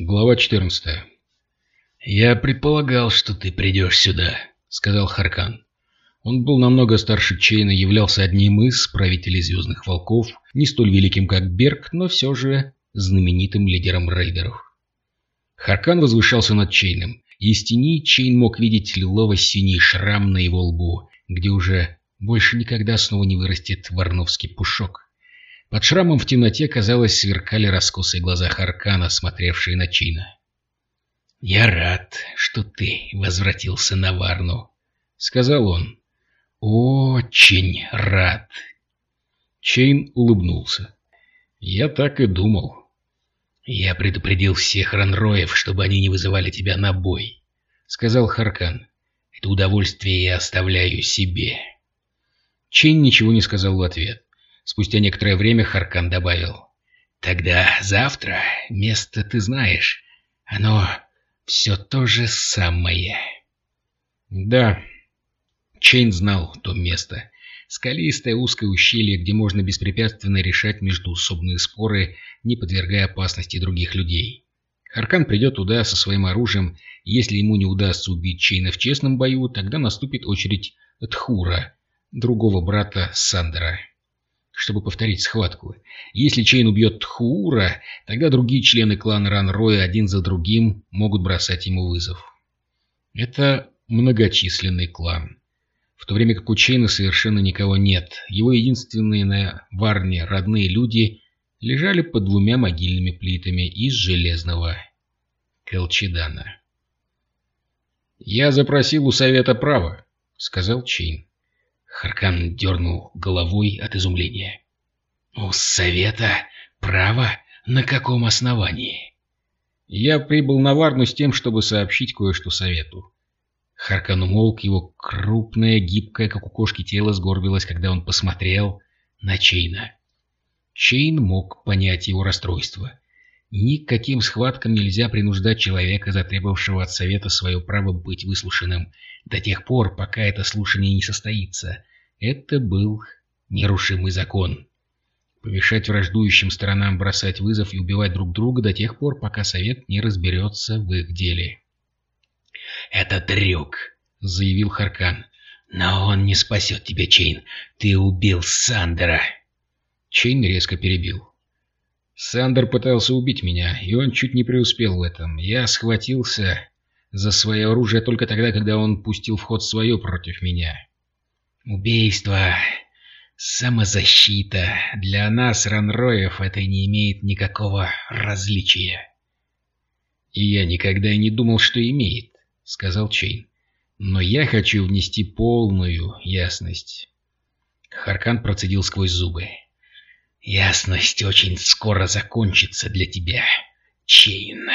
Глава 14 «Я предполагал, что ты придешь сюда», — сказал Харкан. Он был намного старше Чейна, являлся одним из правителей Звездных Волков, не столь великим, как Берг, но все же знаменитым лидером рейдеров. Харкан возвышался над Чейном, и из тени Чейн мог видеть лилово-синий шрам на его лбу, где уже больше никогда снова не вырастет варновский пушок. Под шрамом в темноте, казалось, сверкали раскосые глаза Харкана, смотревшие на Чина. «Я рад, что ты возвратился на Варну», — сказал он. «Очень рад». Чейн улыбнулся. «Я так и думал». «Я предупредил всех ранроев, чтобы они не вызывали тебя на бой», — сказал Харкан. «Это удовольствие я оставляю себе». Чейн ничего не сказал в ответ. Спустя некоторое время Харкан добавил. «Тогда завтра место ты знаешь. Оно все то же самое». «Да». Чейн знал то место. Скалистое узкое ущелье, где можно беспрепятственно решать междуусобные споры, не подвергая опасности других людей. Харкан придет туда со своим оружием, и если ему не удастся убить Чейна в честном бою, тогда наступит очередь Тхура, другого брата Сандера чтобы повторить схватку. Если Чейн убьет Тхуура, тогда другие члены клана Ранроя один за другим могут бросать ему вызов. Это многочисленный клан. В то время как у Чейна совершенно никого нет. Его единственные на Варне родные люди лежали под двумя могильными плитами из железного колчедана. «Я запросил у совета право», — сказал Чейн. Харкан дернул головой от изумления. «У совета право? На каком основании?» «Я прибыл на Варну с тем, чтобы сообщить кое-что совету». Харкан умолк, его крупное, гибкое, как у кошки, тело сгорбилось, когда он посмотрел на Чейна. Чейн мог понять его расстройство. Никаким схваткам нельзя принуждать человека, затребовавшего от совета свое право быть выслушанным, до тех пор, пока это слушание не состоится. Это был нерушимый закон. Помешать враждующим сторонам бросать вызов и убивать друг друга до тех пор, пока совет не разберется в их деле. «Это трюк», — заявил Харкан. «Но он не спасет тебя, Чейн. Ты убил Сандера». Чейн резко перебил. Сандер пытался убить меня, и он чуть не преуспел в этом. Я схватился за свое оружие только тогда, когда он пустил в ход свое против меня. Убийство, самозащита. Для нас, Ранроев, это не имеет никакого различия. И я никогда и не думал, что имеет, сказал Чейн. Но я хочу внести полную ясность. Харкан процедил сквозь зубы. Ясность очень скоро закончится для тебя, Чейн.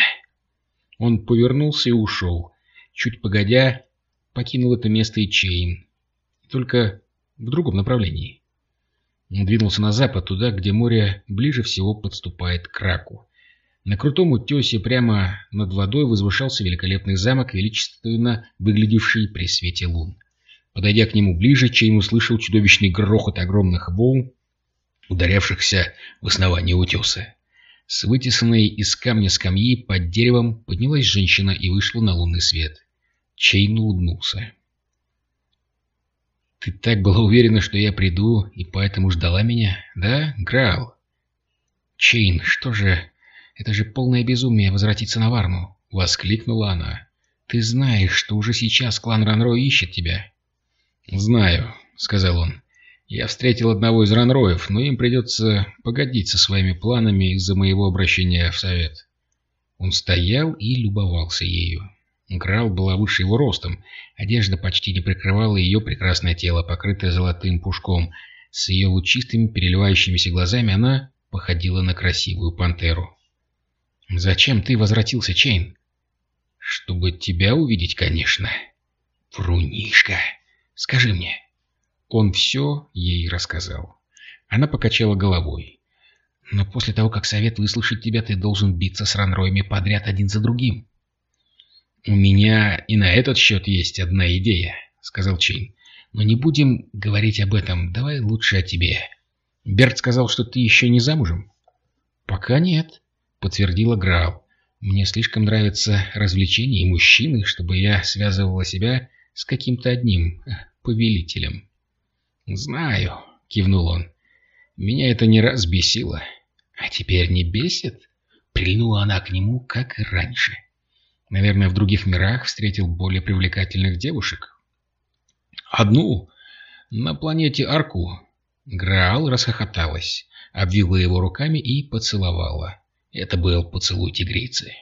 Он повернулся и ушел. Чуть погодя, покинул это место и Чейн. Только в другом направлении. Он двинулся на запад, туда, где море ближе всего подступает к Краку. На крутом утесе прямо над водой возвышался великолепный замок, величественно выглядевший при свете лун. Подойдя к нему ближе, Чейн услышал чудовищный грохот огромных волн, ударявшихся в основание утеса. С вытесанной из камня скамьи под деревом поднялась женщина и вышла на лунный свет. Чейн улыбнулся. «Ты так была уверена, что я приду, и поэтому ждала меня, да, Граал?» «Чейн, что же... Это же полное безумие возвратиться на Варну!» — воскликнула она. «Ты знаешь, что уже сейчас клан Ранро ищет тебя?» «Знаю», — сказал он. Я встретил одного из ранроев, но им придется погодить со своими планами из-за моего обращения в совет. Он стоял и любовался ею. Грал была выше его ростом, одежда почти не прикрывала ее прекрасное тело, покрытое золотым пушком. С ее лучистыми переливающимися глазами она походила на красивую пантеру. «Зачем ты возвратился, Чейн?» «Чтобы тебя увидеть, конечно». «Врунишка, скажи мне, он все ей рассказал. Она покачала головой. «Но после того, как совет выслушает тебя, ты должен биться с Ранроями подряд один за другим». «У меня и на этот счет есть одна идея», — сказал Чейн. «Но не будем говорить об этом. Давай лучше о тебе. Берт сказал, что ты еще не замужем?» «Пока нет», — подтвердила Граал. Мне слишком нравятся развлечения и мужчины, чтобы я связывала себя с каким-то одним э, повелителем. «Знаю», — кивнул он. «Меня это не раз бесило. А теперь не бесит?» Прильнула она к нему, как и раньше. Наверное, в других мирах встретил более привлекательных девушек. «Одну на планете Арку». Граал расхохоталась, обвила его руками и поцеловала. Это был поцелуй тигрицы.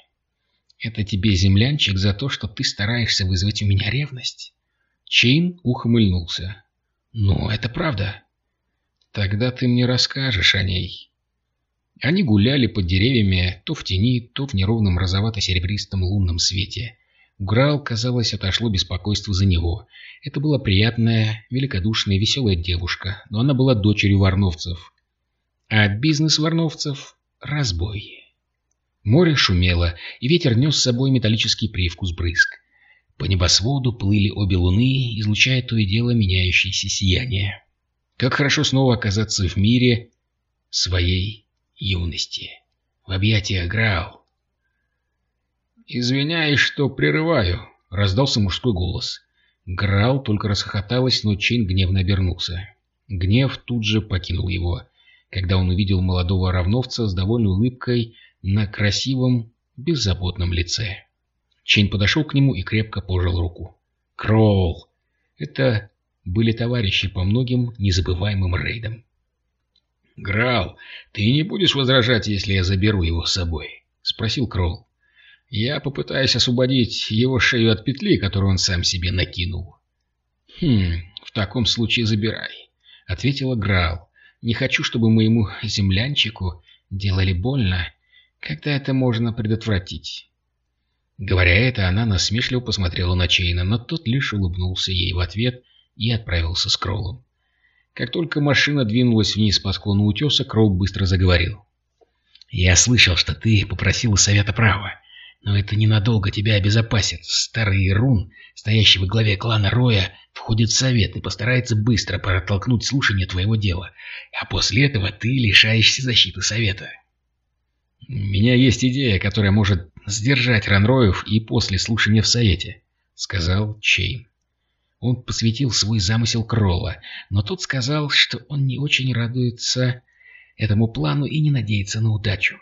«Это тебе, землянчик, за то, что ты стараешься вызвать у меня ревность?» Чейн ухмыльнулся. «Ну, это правда. Тогда ты мне расскажешь о ней». Они гуляли под деревьями, то в тени, то в неровном розовато-серебристом лунном свете. Грал, казалось, отошло беспокойство за него. Это была приятная, великодушная, веселая девушка, но она была дочерью варновцев. А бизнес варновцев — разбой. Море шумело, и ветер нес с собой металлический привкус брызг. По небосводу плыли обе луны, излучая то и дело меняющееся сияние. Как хорошо снова оказаться в мире своей юности, в объятиях Граал. «Извиняюсь, что прерываю», — раздался мужской голос. Граал только расхохоталась, но Чейн гневно обернулся. Гнев тут же покинул его, когда он увидел молодого варновца с довольной улыбкой на красивом, беззаботном лице. Чейн подошел к нему и крепко пожал руку. «Кроул!» Это были товарищи по многим незабываемым рейдам. «Грал, ты не будешь возражать, если я заберу его с собой?» — спросил Кролл. «Я попытаюсь освободить его шею от петли, которую он сам себе накинул». «Хм, в таком случае забирай», — ответила Грал. «Не хочу, чтобы моему землянчику делали больно. Когда это можно предотвратить?» Говоря это, она насмешливо посмотрела на Чейна, но тот лишь улыбнулся ей в ответ и отправился с Кроллом. Как только машина двинулась вниз по склону утеса, Кролл быстро заговорил. «Я слышал, что ты попросил у совета права, но это ненадолго тебя обезопасит. Старый Рун, стоящий во главе клана Ранроя, входит в совет и постарается быстро протолкнуть слушание твоего дела, а после этого ты лишаешься защиты совета». «У меня есть идея, которая может сдержать Ранроев и после слушания в Совете», — сказал Чейн. Он посвятил свой замысел Кролла, но тот сказал, что он не очень радуется этому плану и не надеется на удачу.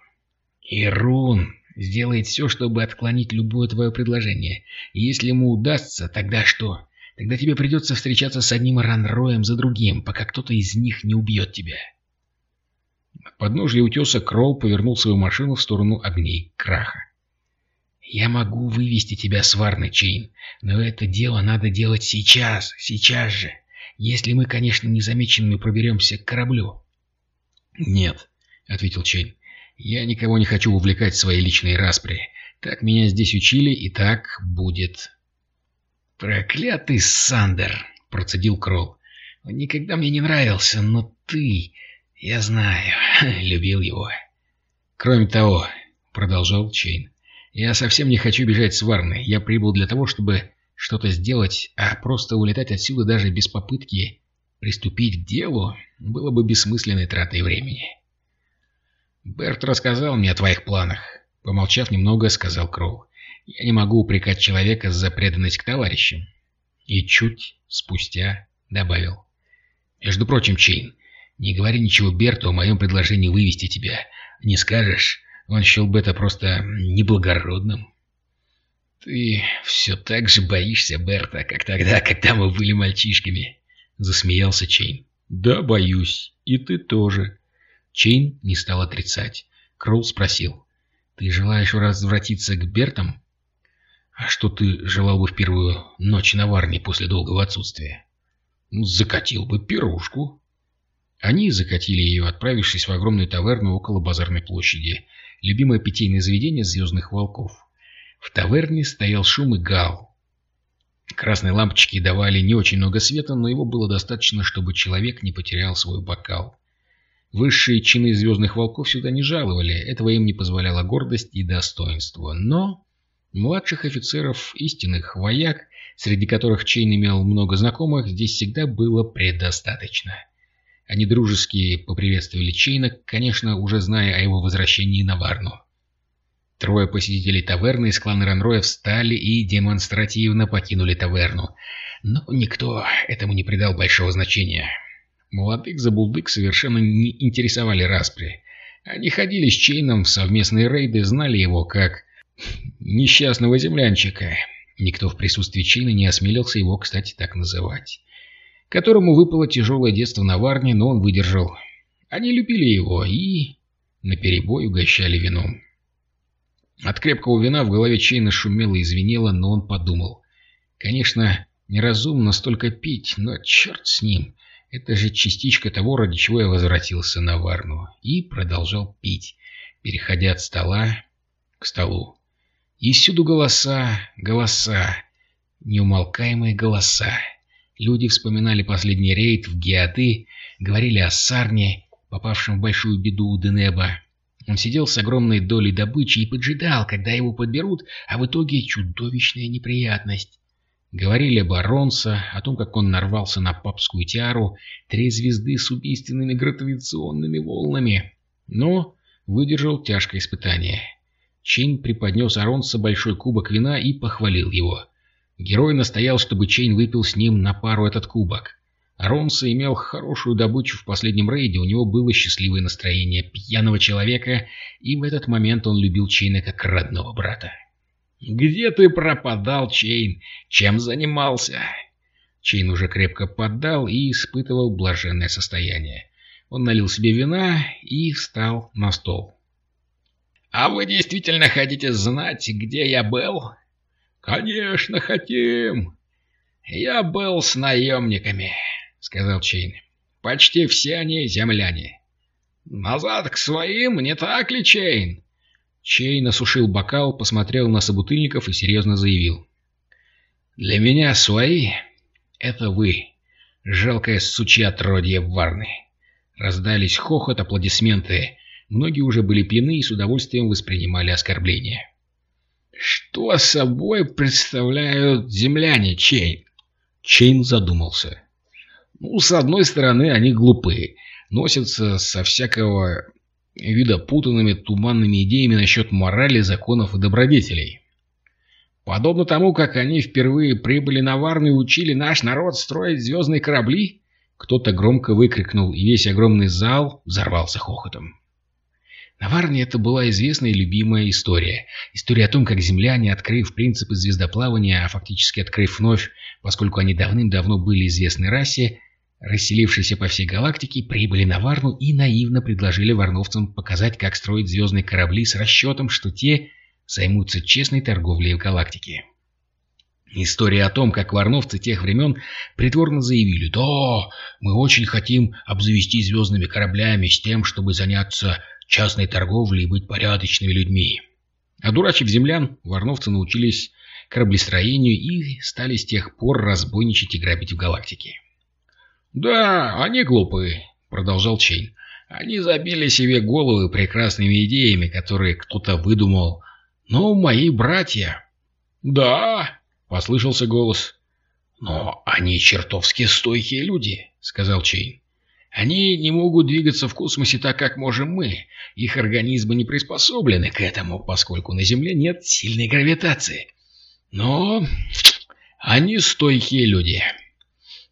«Ирун сделает все, чтобы отклонить любое твое предложение. И если ему удастся, тогда что? Тогда тебе придется встречаться с одним Ранроем за другим, пока кто-то из них не убьет тебя». От подножья утеса Кролл повернул свою машину в сторону огней краха. «Я могу вывести тебя с Варны, Чейн, но это дело надо делать сейчас, сейчас же, если мы, конечно, незамеченными проберемся к кораблю». «Нет», — ответил Чейн, — «я никого не хочу увлекать в свои личные распри. Так меня здесь учили, и так будет». «Проклятый Сандер!» — процедил Кролл. «Он никогда мне не нравился, но ты...» «Я знаю, любил его». «Кроме того», — продолжал Чейн, — «я совсем не хочу бежать с Варны. Я прибыл для того, чтобы что-то сделать, а просто улетать отсюда даже без попытки приступить к делу было бы бессмысленной тратой времени». «Берт рассказал мне о твоих планах», — помолчав немного, сказал Кроу. «Я не могу упрекать человека за преданность к товарищам». И чуть спустя добавил. «Между прочим, Чейн, не говори ничего Берту о моем предложении вывести тебя. Не скажешь, он счел бы это просто неблагородным. Ты все так же боишься Берта, как тогда, когда мы были мальчишками, засмеялся Чейн. Да, боюсь. И ты тоже. Чейн не стал отрицать. Кроул спросил. Ты желаешь возвратиться к Бертам? А что ты желал бы в первую ночь на Варне после долгого отсутствия? Закатил бы пирушку, они закатили ее, отправившись в огромную таверну около базарной площади, любимое питейное заведение звездных волков. В таверне стоял шум и гал. Красные лампочки давали не очень много света, но его было достаточно, чтобы человек не потерял свой бокал. Высшие чины звездных волков сюда не жаловали, этого им не позволяла гордость и достоинство. Но младших офицеров, истинных вояк, среди которых Чейн имел много знакомых, здесь всегда было предостаточно. Они дружески поприветствовали Чейна, конечно, уже зная о его возвращении на Варну. Трое посетителей таверны из клана Ранроя встали и демонстративно покинули таверну. Но никто этому не придал большого значения. Молодых забулдык совершенно не интересовали распри. Они ходили с Чейном в совместные рейды, знали его как несчастного землянчика. Никто в присутствии Чейна не осмелился его, кстати, так называть. Которому выпало тяжелое детство на Варне, но он выдержал. Они любили его и наперебой угощали вином. От крепкого вина в голове Чейна шумело и звенело, но он подумал. Конечно, неразумно столько пить, но черт с ним. Это же частичка того, ради чего я возвратился на Варну. И продолжал пить, переходя от стола к столу. И всюду голоса, голоса, неумолкаемые голоса. Люди вспоминали последний рейд в Геаты, говорили о Сарне, попавшем в большую беду у Денеба. Он сидел с огромной долей добычи и поджидал, когда его подберут, а в итоге чудовищная неприятность. Говорили об Аронса, о том, как он нарвался на папскую тиару, три звезды с убийственными гравитационными волнами. Но выдержал тяжкое испытание. Чейн преподнес Аронсу большой кубок вина и похвалил его. Герой настоял, чтобы Чейн выпил с ним на пару этот кубок. Аронса имел хорошую добычу в последнем рейде, у него было счастливое настроение пьяного человека, и в этот момент он любил Чейна как родного брата. «Где ты пропадал, Чейн? Чем занимался?» Чейн уже крепко поддал и испытывал блаженное состояние. Он налил себе вина и встал на стол. «А вы действительно хотите знать, где я был?» «Конечно хотим!» «Я был с наемниками», — сказал Чейн. «Почти все они земляне». «Назад к своим, не так ли, Чейн?» Чейн осушил бокал, посмотрел на собутыльников и серьезно заявил. «Для меня свои — это вы, жалкое сучья отродье Варны». Раздались хохот, аплодисменты. Многие уже были пьяны и с удовольствием воспринимали оскорбления. «Что собой представляют земляне, Чейн?» Чейн задумался. «Ну, с одной стороны, они глупые, носятся со всякого вида путанными туманными идеями насчет морали, законов и добродетелей. Подобно тому, как они впервые прибыли на Варну и учили наш народ строить звездные корабли, кто-то громко выкрикнул, и весь огромный зал взорвался хохотом. На Варне это была известная и любимая история. История о том, как земляне, открыв принципы звездоплавания, а фактически открыв вновь, поскольку они давным-давно были известны расе, расселившиеся по всей галактике, прибыли на Варну и наивно предложили варновцам показать, как строить звездные корабли с расчетом, что те займутся честной торговлей в галактике. История о том, как варновцы тех времен притворно заявили «Да, мы очень хотим обзавестись звездными кораблями с тем, чтобы заняться частной торговлей и быть порядочными людьми». Одурачив землян, варновцы научились кораблестроению и стали с тех пор разбойничать и грабить в галактике. «Да, они глупые», — продолжал Чейн. «Они забили себе головы прекрасными идеями, которые кто-то выдумал. Но мои братья...» «Да», — послышался голос. «Но они чертовски стойкие люди», — сказал Чейн. «Они не могут двигаться в космосе так, как можем мы. Их организмы не приспособлены к этому, поскольку на Земле нет сильной гравитации. Но они стойкие люди».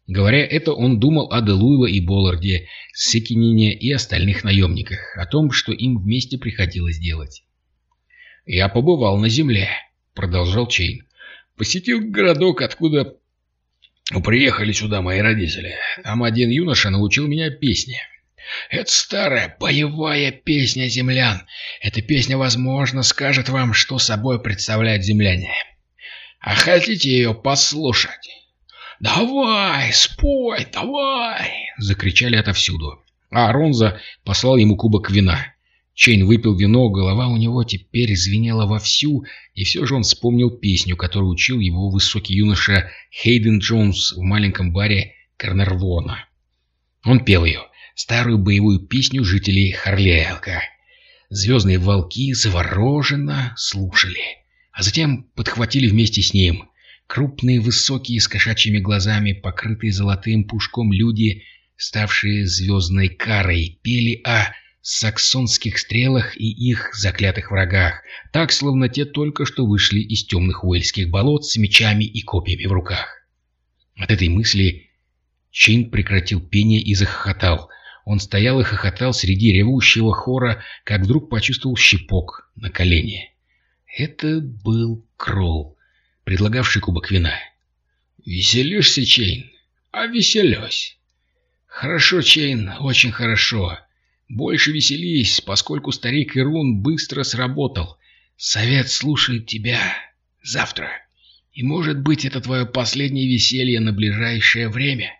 Говоря это, он думал о Делуйло и Болларде, Секинине и остальных наемниках, о том, что им вместе приходилось делать. «Я побывал на земле», — продолжал Чейн. «Посетил городок, откуда приехали сюда мои родители. Там один юноша научил меня песне. Это старая боевая песня землян. Эта песня, возможно, скажет вам, что собой представляют земляне. А хотите ее послушать?» «Давай, спой, давай!» — закричали отовсюду. А Ронза послал ему кубок вина. Чейн выпил вино, голова у него теперь звенела вовсю, и все же он вспомнил песню, которую учил его высокий юноша Хейден Джонс в маленьком баре Карнервона. Он пел ее, старую боевую песню жителей Харлеэлка. Звездные волки завороженно слушали, а затем подхватили вместе с ним. Крупные, высокие, с кошачьими глазами, покрытые золотым пушком люди, ставшие звездной карой, пели о саксонских стрелах и их заклятых врагах, так, словно те только что вышли из темных уэльских болот с мечами и копьями в руках. От этой мысли Чейн прекратил пение и захохотал. Он стоял и хохотал среди ревущего хора, как вдруг почувствовал щипок на колене. Это был Кролл, предлагавший кубок вина. «Веселишься, Чейн?» «А веселюсь». «Хорошо, Чейн, очень хорошо. Больше веселись, поскольку старик Ирун быстро сработал. Совет слушает тебя завтра. И может быть это твое последнее веселье на ближайшее время».